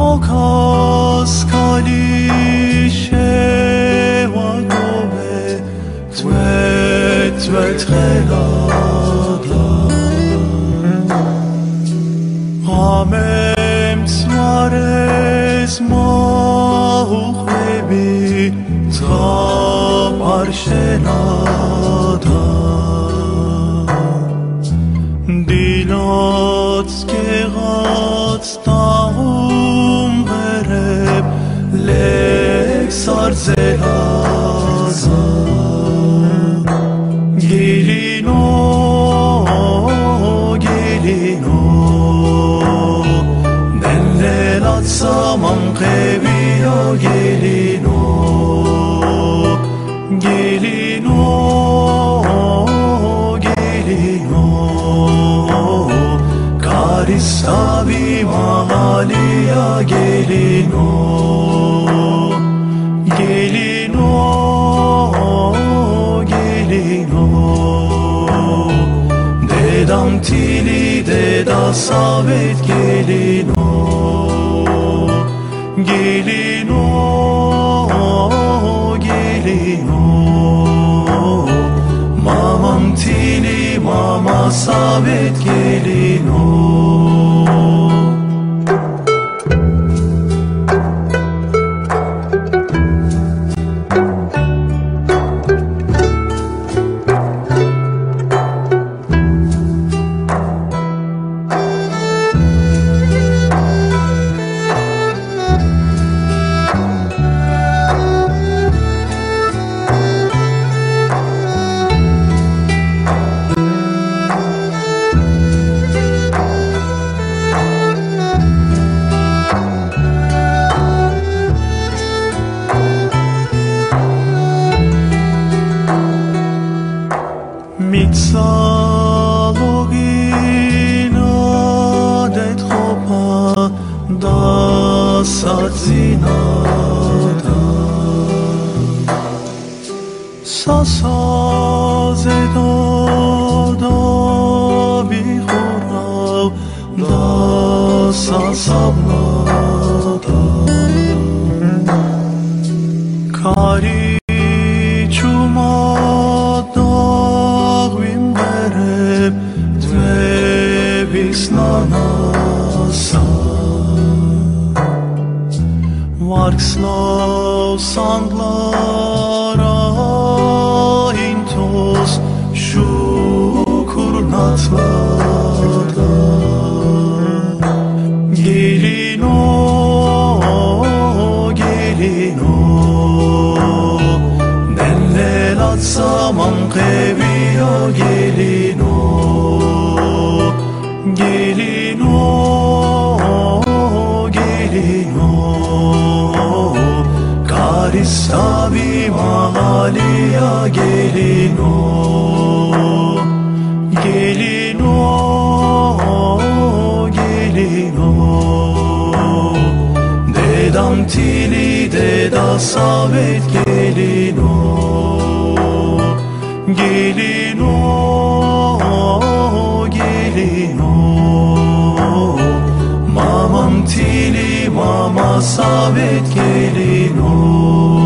მოქასქალი შევაგობე თვეთვეთხელადა ამემცვარეს მოუხვები წაპარშენადა დილოც გეღაც და Angebio gelin o Gelin o Gelin o. Karista bir mahaliya gelin o Gelin o Gelin o. Dedam tili deda sabet gelin o gelin o gelin o. Mamam tili mama sabet gelin o. سا ساز دادا بی خورم دا سا سبنادا کاری چوما داغویم برب دوی بیسنانا سا Varkslav sanglara boz şu kurnatlarda Gelin o, gelin o. Nenlel atsamam kebiyo gelin o. Gelin o, gelin o. Karis tabima Aliya gelin o Gelin o Gelin o. Dedam tili deda sabet gelin o Gelin o Gelin o. Mamam tili mama sabet gelin o.